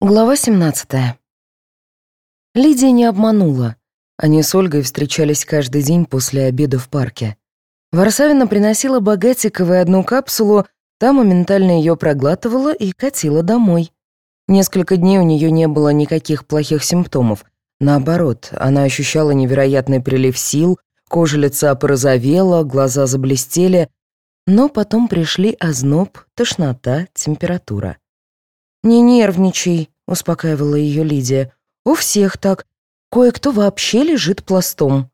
Глава 17. Лидия не обманула. Они с Ольгой встречались каждый день после обеда в парке. Варсавина приносила Богатиковой одну капсулу, та моментально ее проглатывала и катила домой. Несколько дней у нее не было никаких плохих симптомов. Наоборот, она ощущала невероятный прилив сил, кожа лица порозовела, глаза заблестели, но потом пришли озноб, тошнота, температура. «Не нервничай», — успокаивала ее Лидия. «У всех так. Кое-кто вообще лежит пластом».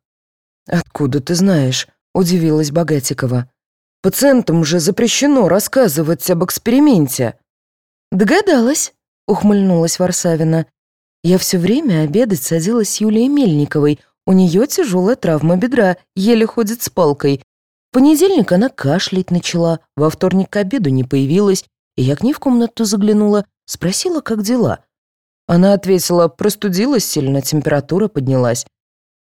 «Откуда ты знаешь?» — удивилась Богатикова. «Пациентам же запрещено рассказывать об эксперименте». «Догадалась», — ухмыльнулась Варсавина. «Я все время обедать садилась с Юлией Мельниковой. У нее тяжелая травма бедра, еле ходит с палкой. В понедельник она кашлять начала, во вторник к обеду не появилась, и я к ней в комнату заглянула. Спросила, как дела. Она ответила, простудилась сильно, температура поднялась.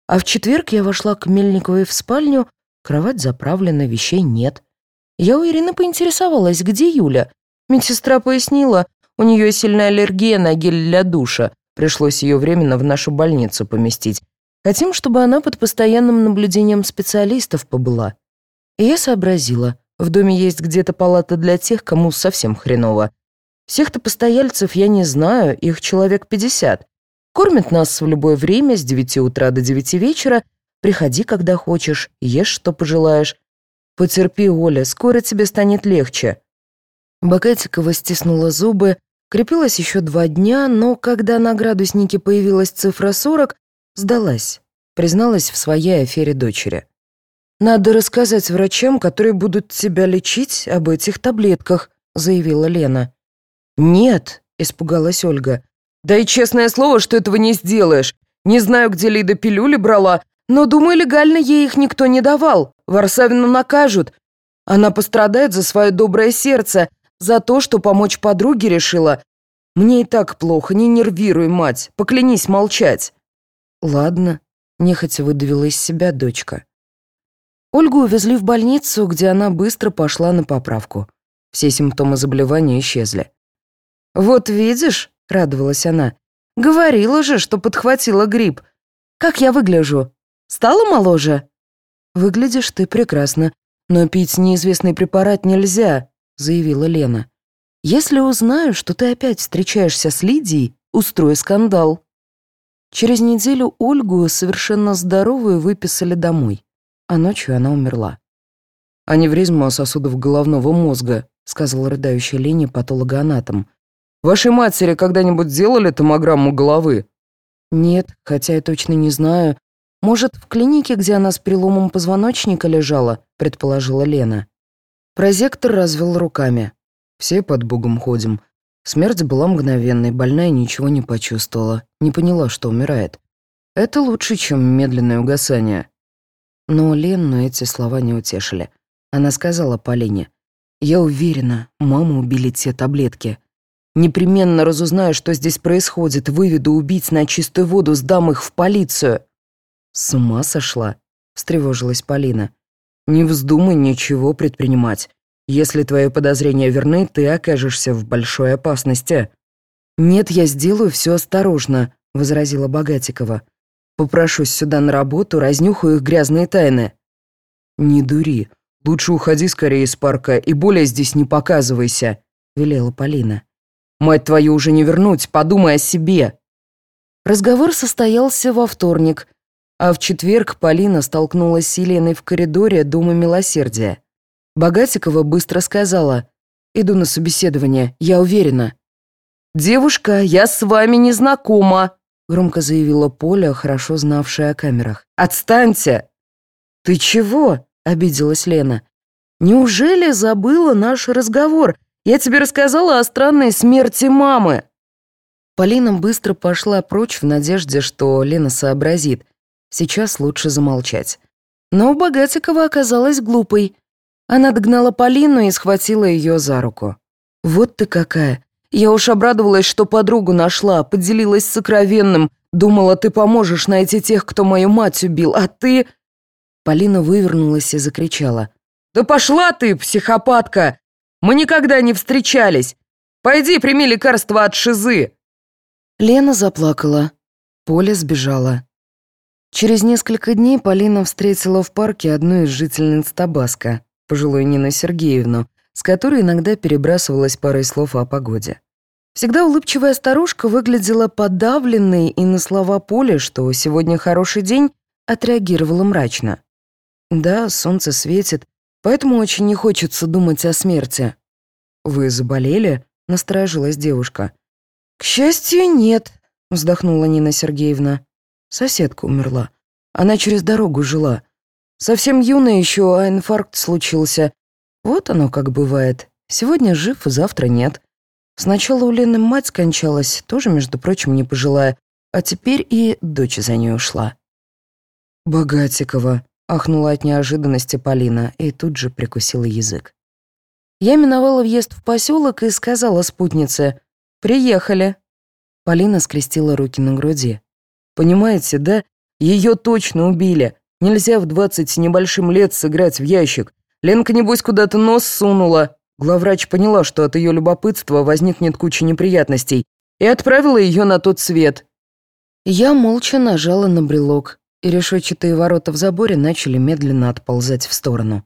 А в четверг я вошла к Мельниковой в спальню, кровать заправлена, вещей нет. Я у Ирины поинтересовалась, где Юля. Медсестра пояснила, у нее сильная аллергия на гель для душа. Пришлось ее временно в нашу больницу поместить. Хотим, чтобы она под постоянным наблюдением специалистов побыла. И я сообразила, в доме есть где-то палата для тех, кому совсем хреново. Всех-то постояльцев я не знаю, их человек 50. Кормят нас в любое время с 9 утра до 9 вечера. Приходи, когда хочешь, ешь, что пожелаешь. Потерпи, Оля, скоро тебе станет легче». Бакатикова стиснула зубы, крепилась еще два дня, но когда на градуснике появилась цифра 40, сдалась, призналась в своей афере дочери. «Надо рассказать врачам, которые будут тебя лечить, об этих таблетках», заявила Лена. «Нет», — испугалась Ольга. «Дай честное слово, что этого не сделаешь. Не знаю, где Лида пилюли брала, но, думаю, легально ей их никто не давал. Варсавину накажут. Она пострадает за свое доброе сердце, за то, что помочь подруге решила. Мне и так плохо, не нервируй, мать, поклянись молчать». «Ладно», — нехотя выдавила из себя дочка. Ольгу увезли в больницу, где она быстро пошла на поправку. Все симптомы заболевания исчезли. «Вот видишь», — радовалась она, — «говорила же, что подхватила грипп. Как я выгляжу? Стала моложе?» «Выглядишь ты прекрасно, но пить неизвестный препарат нельзя», — заявила Лена. «Если узнаю, что ты опять встречаешься с Лидией, устрой скандал». Через неделю Ольгу, совершенно здоровую, выписали домой, а ночью она умерла. «Аневризма сосудов головного мозга», — сказал рыдающая Лене патологоанатом. Вашей матери когда-нибудь делали томограмму головы?» «Нет, хотя я точно не знаю. Может, в клинике, где она с переломом позвоночника лежала?» — предположила Лена. Прозектор развел руками. «Все под Богом ходим. Смерть была мгновенной, больная ничего не почувствовала, не поняла, что умирает. Это лучше, чем медленное угасание». Но Лену эти слова не утешили. Она сказала Полине, «Я уверена, маму убили те таблетки. Непременно разузнаю, что здесь происходит, выведу убийц на чистую воду, сдам их в полицию». «С ума сошла?» — встревожилась Полина. «Не вздумай ничего предпринимать. Если твои подозрения верны, ты окажешься в большой опасности». «Нет, я сделаю все осторожно», — возразила Богатикова. «Попрошусь сюда на работу, разнюхаю их грязные тайны». «Не дури. Лучше уходи скорее из парка и более здесь не показывайся», — велела Полина. Мать твою уже не вернуть, подумай о себе». Разговор состоялся во вторник, а в четверг Полина столкнулась с Еленой в коридоре Дома Милосердия. Богатикова быстро сказала, «Иду на собеседование, я уверена». «Девушка, я с вами не знакома», громко заявила Поля, хорошо знавшая о камерах. «Отстаньте!» «Ты чего?» — обиделась Лена. «Неужели забыла наш разговор? Я тебе рассказала о странной смерти мамы». Полина быстро пошла прочь в надежде, что Лена сообразит. Сейчас лучше замолчать. Но Богатикова оказалась глупой. Она догнала Полину и схватила ее за руку. «Вот ты какая! Я уж обрадовалась, что подругу нашла, поделилась сокровенным. Думала, ты поможешь найти тех, кто мою мать убил, а ты...» Полина вывернулась и закричала. «Да пошла ты, психопатка! Мы никогда не встречались. Пойди, прими лекарство от шизы. Лена заплакала. Поля сбежала. Через несколько дней Полина встретила в парке одну из жительниц Табаска, пожилую Нину Сергеевну, с которой иногда перебрасывалась парой слов о погоде. Всегда улыбчивая старушка выглядела подавленной и на слова Поли, что сегодня хороший день, отреагировала мрачно. «Да, солнце светит, поэтому очень не хочется думать о смерти». «Вы заболели?» — насторожилась девушка. «К счастью, нет», — вздохнула Нина Сергеевна. Соседка умерла. Она через дорогу жила. Совсем юная еще, а инфаркт случился. Вот оно как бывает. Сегодня жив, завтра нет. Сначала у Лены мать скончалась, тоже, между прочим, не пожилая, а теперь и дочь за ней ушла. «Богатикова», — ахнула от неожиданности Полина и тут же прикусила язык. Я миновала въезд в поселок и сказала спутнице «Приехали». Полина скрестила руки на груди. Понимаете, да? Ее точно убили. Нельзя в двадцать с небольшим лет сыграть в ящик. Ленка, небось, куда-то нос сунула. Главврач поняла, что от ее любопытства возникнет куча неприятностей, и отправила ее на тот свет. Я молча нажала на брелок, и решетчатые ворота в заборе начали медленно отползать в сторону.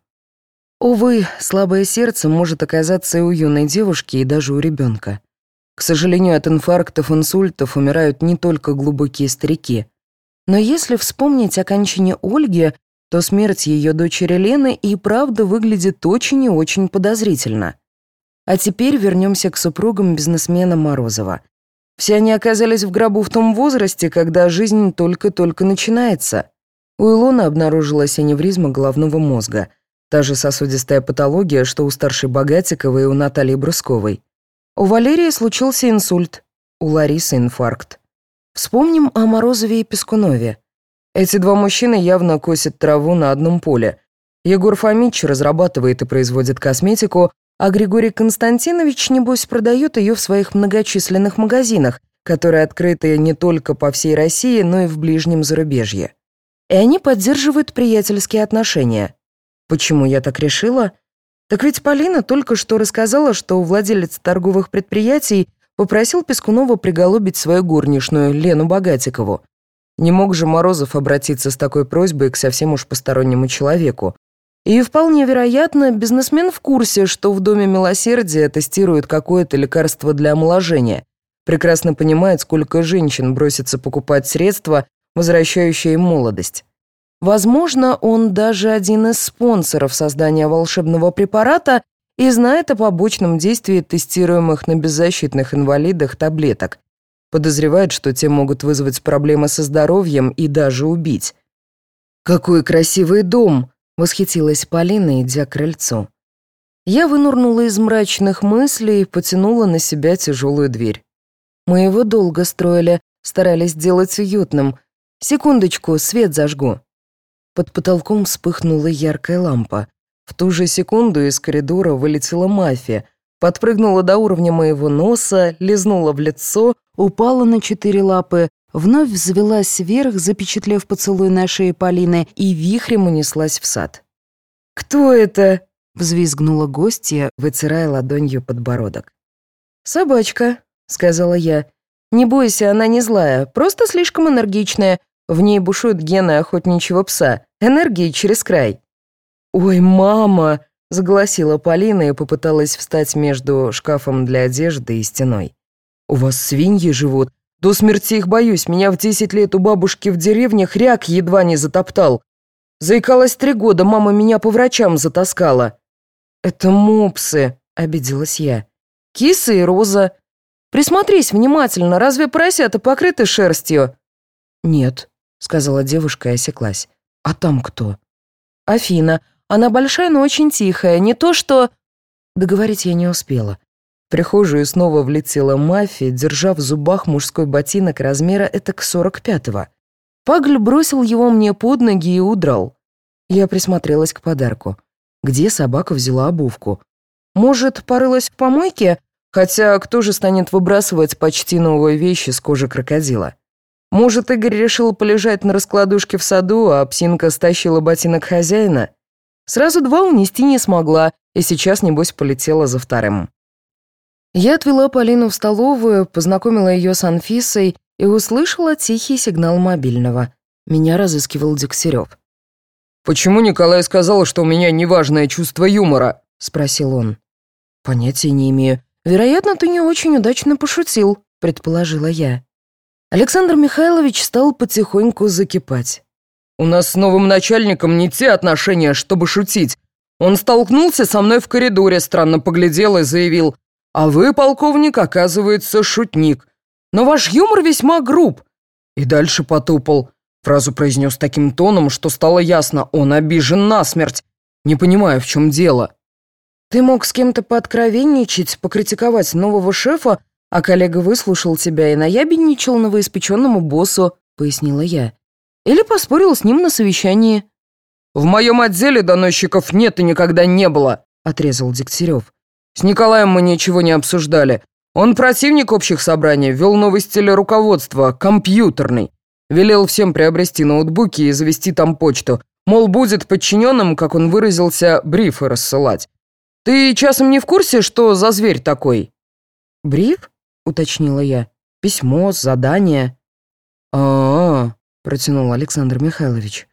Увы, слабое сердце может оказаться и у юной девушки, и даже у ребенка. К сожалению, от инфарктов, инсультов умирают не только глубокие старики. Но если вспомнить о кончине Ольги, то смерть ее дочери Лены и правда выглядит очень и очень подозрительно. А теперь вернемся к супругам бизнесмена Морозова. Все они оказались в гробу в том возрасте, когда жизнь только-только начинается. У Илоны обнаружилась аневризма головного мозга, та же сосудистая патология, что у старшей Богатиковой и у Натальи Брусковой. У Валерии случился инсульт, у Ларисы инфаркт. Вспомним о Морозове и Пескунове. Эти два мужчины явно косят траву на одном поле. Егор Фомич разрабатывает и производит косметику, а Григорий Константинович, небось, продает ее в своих многочисленных магазинах, которые открыты не только по всей России, но и в ближнем зарубежье. И они поддерживают приятельские отношения. Почему я так решила? Так ведь Полина только что рассказала, что владелец торговых предприятий попросил Пескунова приголубить свою горничную, Лену Богатикову. Не мог же Морозов обратиться с такой просьбой к совсем уж постороннему человеку. И вполне вероятно, бизнесмен в курсе, что в Доме Милосердия тестируют какое-то лекарство для омоложения. Прекрасно понимает, сколько женщин бросится покупать средства, возвращающие им молодость. Возможно, он даже один из спонсоров создания волшебного препарата и знает о побочном действии тестируемых на беззащитных инвалидах таблеток. Подозревает, что те могут вызвать проблемы со здоровьем и даже убить. «Какой красивый дом!» — восхитилась Полина, идя к крыльцу. Я вынурнула из мрачных мыслей и потянула на себя тяжелую дверь. Мы его долго строили, старались сделать уютным. Секундочку, свет зажгу. Под потолком вспыхнула яркая лампа. В ту же секунду из коридора вылетела мафия, подпрыгнула до уровня моего носа, лизнула в лицо, упала на четыре лапы, вновь взвелась вверх, запечатлев поцелуй на шее Полины, и вихрем унеслась в сад. «Кто это?» — взвизгнула гостья, вытирая ладонью подбородок. «Собачка», — сказала я. «Не бойся, она не злая, просто слишком энергичная, в ней бушуют гены охотничьего пса, энергии через край. «Ой, мама!» — заголосила Полина и попыталась встать между шкафом для одежды и стеной. «У вас свиньи живут? До смерти их боюсь. Меня в десять лет у бабушки в деревне хряк едва не затоптал. Заикалась три года, мама меня по врачам затаскала». «Это мопсы», — обиделась я. «Киса и роза. Присмотрись внимательно, разве поросята покрыты шерстью?» «Нет», сказала девушка и осеклась. «А там кто?» «Афина. Она большая, но очень тихая. Не то что...» Договорить я не успела. В прихожую снова влетела мафия, держа в зубах мужской ботинок размера этак сорок пятого. Пагль бросил его мне под ноги и удрал. Я присмотрелась к подарку. Где собака взяла обувку? Может, порылась в помойке? Хотя кто же станет выбрасывать почти новые вещи с кожи крокодила? Может, Игорь решил полежать на раскладушке в саду, а псинка стащила ботинок хозяина? Сразу два унести не смогла, и сейчас, небось, полетела за вторым. Я отвела Полину в столовую, познакомила ее с Анфисой и услышала тихий сигнал мобильного. Меня разыскивал Дегтярев. «Почему Николай сказал, что у меня неважное чувство юмора?» — спросил он. «Понятия не имею. Вероятно, ты не очень удачно пошутил», — предположила я. Александр Михайлович стал потихоньку закипать. «У нас с новым начальником не те отношения, чтобы шутить. Он столкнулся со мной в коридоре, странно поглядел и заявил, «А вы, полковник, оказывается, шутник. Но ваш юмор весьма груб». И дальше потупал. Фразу произнес таким тоном, что стало ясно, он обижен насмерть. Не понимаю, в чем дело. «Ты мог с кем-то пооткровенничать, покритиковать нового шефа, а коллега выслушал тебя и наябедничал новоиспеченному боссу», — пояснила я. «Или поспорил с ним на совещании». «В моем отделе доносчиков нет и никогда не было», — отрезал Дегтярев. «С Николаем мы ничего не обсуждали. Он противник общих собраний, вел новый стиль руководства, компьютерный. Велел всем приобрести ноутбуки и завести там почту. Мол, будет подчиненным, как он выразился, брифы рассылать. Ты часом не в курсе, что за зверь такой?» «Бриф?» — уточнила я. «Письмо, задание». «А-а-а», протянул Александр Михайлович.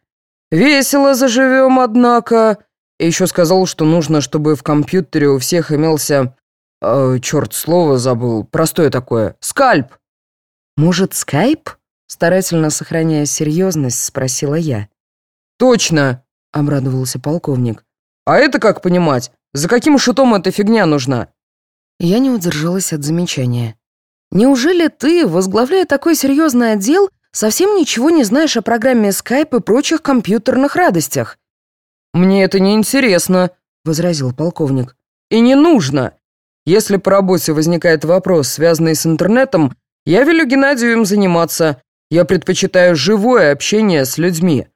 «Весело заживем, однако». И еще сказал, что нужно, чтобы в компьютере у всех имелся... Э, черт, слово забыл. Простое такое. Скальп. «Может, скайп?» Старательно сохраняя серьезность, спросила я. «Точно!» — обрадовался полковник. «А это как понимать? За каким шутом эта фигня нужна?» Я не удержалась от замечания. «Неужели ты, возглавляя такой серьезный отдел, совсем ничего не знаешь о программе Skype и прочих компьютерных радостях?» «Мне это не интересно», — возразил полковник. «И не нужно. Если по работе возникает вопрос, связанный с интернетом, я велю Геннадию им заниматься. Я предпочитаю живое общение с людьми.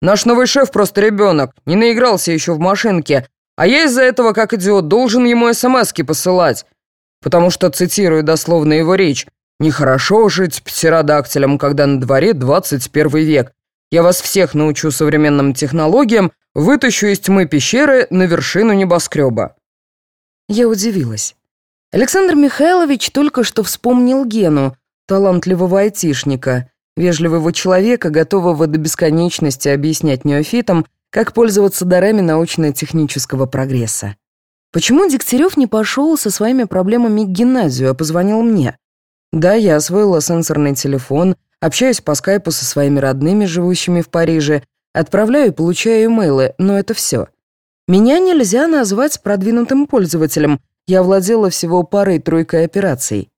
Наш новый шеф просто ребенок, не наигрался еще в машинке, а я из-за этого, как идиот, должен ему смски посылать. Потому что, цитирую дословно его речь, «Нехорошо жить птеродактилем, когда на дворе 21 век. Я вас всех научу современным технологиям, вытащу из тьмы пещеры на вершину небоскреба». Я удивилась. Александр Михайлович только что вспомнил Гену, талантливого айтишника, вежливого человека, готового до бесконечности объяснять неофитам, как пользоваться дарами научно-технического прогресса. Почему Дегтярев не пошел со своими проблемами к гимназию, а позвонил мне? Да, я освоила сенсорный телефон, общаюсь по скайпу со своими родными, живущими в Париже, отправляю и получаю имейлы, но это все. Меня нельзя назвать продвинутым пользователем, я владела всего парой-тройкой операций.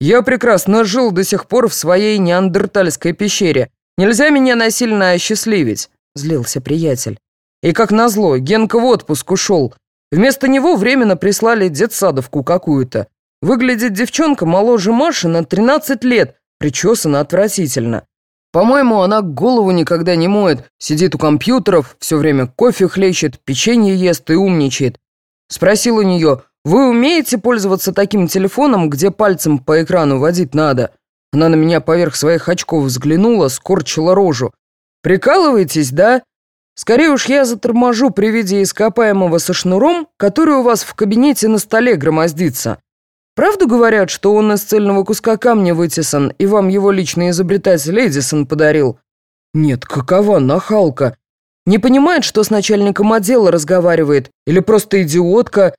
«Я прекрасно жил до сих пор в своей неандертальской пещере. Нельзя меня насильно осчастливить», — злился приятель. «И как назло, Генка в отпуск ушел. Вместо него временно прислали детсадовку какую-то. Выглядит девчонка моложе Маши на 13 лет, причесана отвратительно. По-моему, она голову никогда не моет, сидит у компьютеров, все время кофе хлещет, печенье ест и умничает. Спросил у нее, вы умеете пользоваться таким телефоном, где пальцем по экрану водить надо? Она на меня поверх своих очков взглянула, скорчила рожу. Прикалываетесь, да? Скорее уж я заторможу при виде ископаемого со шнуром, который у вас в кабинете на столе громоздится. Правду говорят, что он из цельного куска камня вытесан, и вам его личный изобретатель Эдисон подарил? Нет, какова нахалка. Не понимает, что с начальником отдела разговаривает, или просто идиотка.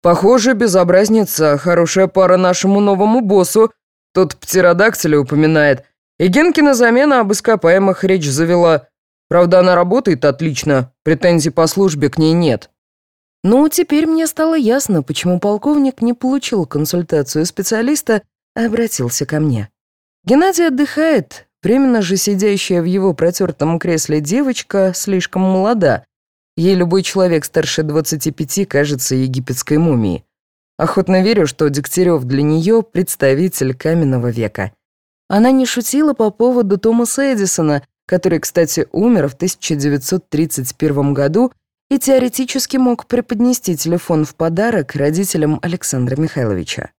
Похоже, безобразница, хорошая пара нашему новому боссу. Тот птеродактиля упоминает. И Генкина замена об ископаемых речь завела. Правда, она работает отлично, претензий по службе к ней нет. Ну, теперь мне стало ясно, почему полковник не получил консультацию специалиста, а обратился ко мне. Геннадий отдыхает, временно же сидящая в его протертом кресле девочка слишком молода. Ей любой человек старше 25 кажется египетской мумией. Охотно верю, что Дегтярев для нее представитель каменного века. Она не шутила по поводу Томаса Эдисона, который, кстати, умер в 1931 году и теоретически мог преподнести телефон в подарок родителям Александра Михайловича.